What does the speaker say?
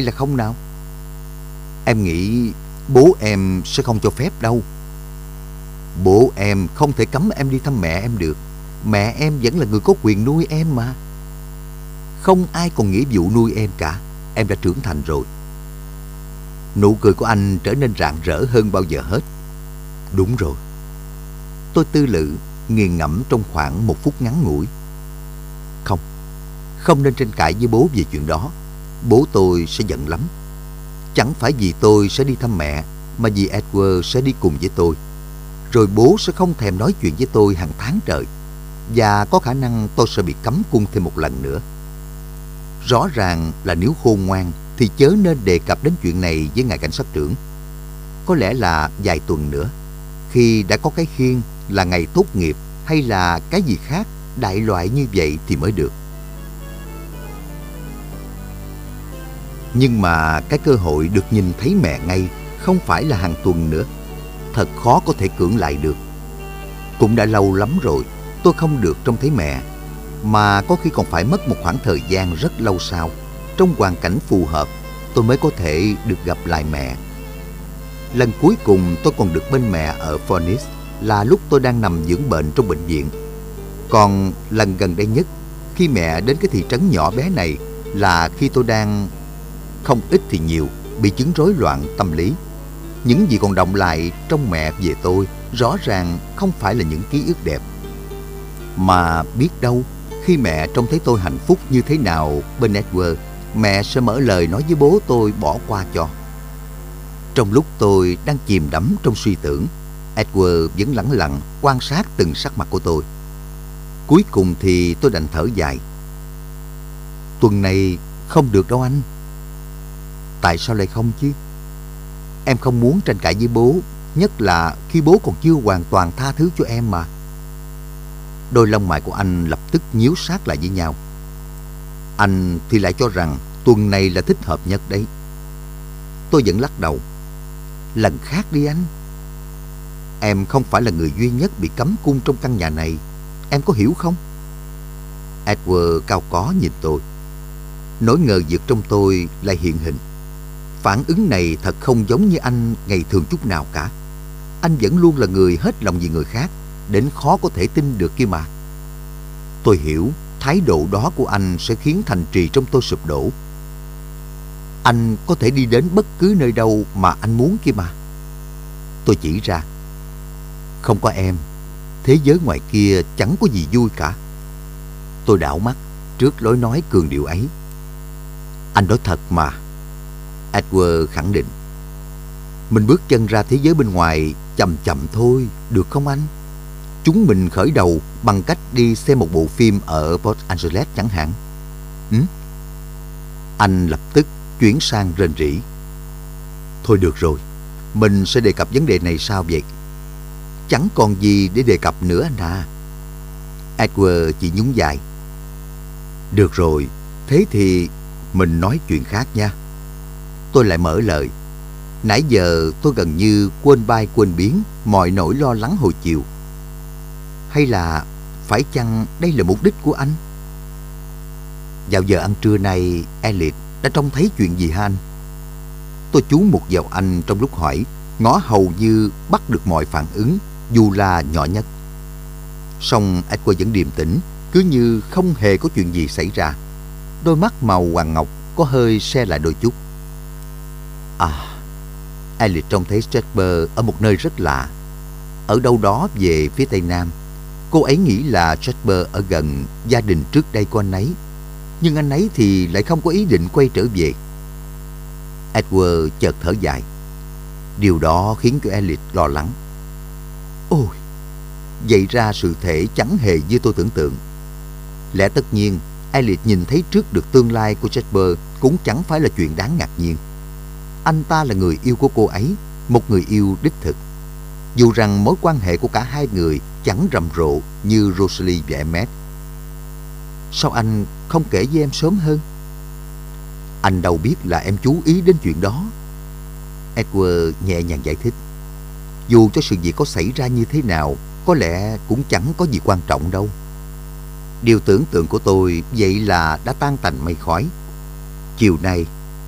hay là không nào? Em nghĩ bố em sẽ không cho phép đâu. Bố em không thể cấm em đi thăm mẹ em được. Mẹ em vẫn là người có quyền nuôi em mà. Không ai còn nghĩa vụ nuôi em cả. Em đã trưởng thành rồi. Nụ cười của anh trở nên rạng rỡ hơn bao giờ hết. Đúng rồi. Tôi tư lự, nghiền ngẫm trong khoảng một phút ngắn ngủi. Không, không nên tranh cãi với bố về chuyện đó. Bố tôi sẽ giận lắm. Chẳng phải vì tôi sẽ đi thăm mẹ, mà vì Edward sẽ đi cùng với tôi. Rồi bố sẽ không thèm nói chuyện với tôi hàng tháng trời. Và có khả năng tôi sẽ bị cấm cung thêm một lần nữa. Rõ ràng là nếu khôn ngoan thì chớ nên đề cập đến chuyện này với ngài cảnh sát trưởng. Có lẽ là vài tuần nữa, khi đã có cái khiên là ngày tốt nghiệp hay là cái gì khác đại loại như vậy thì mới được. Nhưng mà cái cơ hội được nhìn thấy mẹ ngay không phải là hàng tuần nữa. Thật khó có thể cưỡng lại được. Cũng đã lâu lắm rồi, tôi không được trông thấy mẹ. Mà có khi còn phải mất một khoảng thời gian rất lâu sau, trong hoàn cảnh phù hợp, tôi mới có thể được gặp lại mẹ. Lần cuối cùng tôi còn được bên mẹ ở Phoenix là lúc tôi đang nằm dưỡng bệnh trong bệnh viện. Còn lần gần đây nhất, khi mẹ đến cái thị trấn nhỏ bé này là khi tôi đang không ít thì nhiều, bị chứng rối loạn tâm lý. Những gì còn động lại trong mẹ về tôi rõ ràng không phải là những ký ức đẹp. Mà biết đâu, khi mẹ trông thấy tôi hạnh phúc như thế nào bên Edward, mẹ sẽ mở lời nói với bố tôi bỏ qua cho. Trong lúc tôi đang chìm đắm trong suy tưởng, Edward vẫn lẳng lặng quan sát từng sắc mặt của tôi. Cuối cùng thì tôi đành thở dài. Tuần này không được đâu anh. Tại sao lại không chứ? Em không muốn tranh cãi với bố, nhất là khi bố còn chưa hoàn toàn tha thứ cho em mà. Đôi lông mày của anh lập tức nhíu sát lại với nhau. Anh thì lại cho rằng tuần này là thích hợp nhất đấy. Tôi vẫn lắc đầu. Lần khác đi anh. Em không phải là người duy nhất bị cấm cung trong căn nhà này. Em có hiểu không? Edward cao có nhìn tôi. Nỗi ngờ vực trong tôi lại hiện hình. Phản ứng này thật không giống như anh ngày thường chút nào cả. Anh vẫn luôn là người hết lòng vì người khác, đến khó có thể tin được kia mà. Tôi hiểu thái độ đó của anh sẽ khiến thành trì trong tôi sụp đổ. Anh có thể đi đến bất cứ nơi đâu mà anh muốn kia mà. Tôi chỉ ra. Không có em, thế giới ngoài kia chẳng có gì vui cả. Tôi đảo mắt trước lối nói cường điệu ấy. Anh nói thật mà. Edward khẳng định. Mình bước chân ra thế giới bên ngoài chậm chậm thôi, được không anh? Chúng mình khởi đầu bằng cách đi xem một bộ phim ở Los Angeles chẳng hạn. Ừ? Anh lập tức chuyển sang rên rỉ. Thôi được rồi, mình sẽ đề cập vấn đề này sao vậy? Chẳng còn gì để đề cập nữa anh à. Edward chỉ nhún dài. Được rồi, thế thì mình nói chuyện khác nha. Tôi lại mở lời. Nãy giờ tôi gần như quên bay quên biến mọi nỗi lo lắng hồi chiều. Hay là phải chăng đây là mục đích của anh? Vào giờ ăn trưa nay, Elliot đã trông thấy chuyện gì hả anh? Tôi chú một vào anh trong lúc hỏi, ngó hầu như bắt được mọi phản ứng, dù là nhỏ nhất. Song Edward vẫn điềm tĩnh, cứ như không hề có chuyện gì xảy ra. Đôi mắt màu hoàng ngọc có hơi xe lại đôi chút. À, Elliot trông thấy Jasper ở một nơi rất lạ. Ở đâu đó về phía tây nam. Cô ấy nghĩ là Jasper ở gần gia đình trước đây của anh ấy. Nhưng anh ấy thì lại không có ý định quay trở về. Edward chợt thở dài. Điều đó khiến cho Elliot lo lắng. Ôi, vậy ra sự thể chẳng hề như tôi tưởng tượng. Lẽ tất nhiên, Elliot nhìn thấy trước được tương lai của Jasper cũng chẳng phải là chuyện đáng ngạc nhiên. Anh ta là người yêu của cô ấy, một người yêu đích thực. Dù rằng mối quan hệ của cả hai người chẳng rầm rộ như Rosalie và Emmet. Sao anh không kể với em sớm hơn? Anh đâu biết là em chú ý đến chuyện đó. Edward nhẹ nhàng giải thích. Dù cho sự việc có xảy ra như thế nào, có lẽ cũng chẳng có gì quan trọng đâu. Điều tưởng tượng của tôi vậy là đã tan tành mây khói. Chiều nay,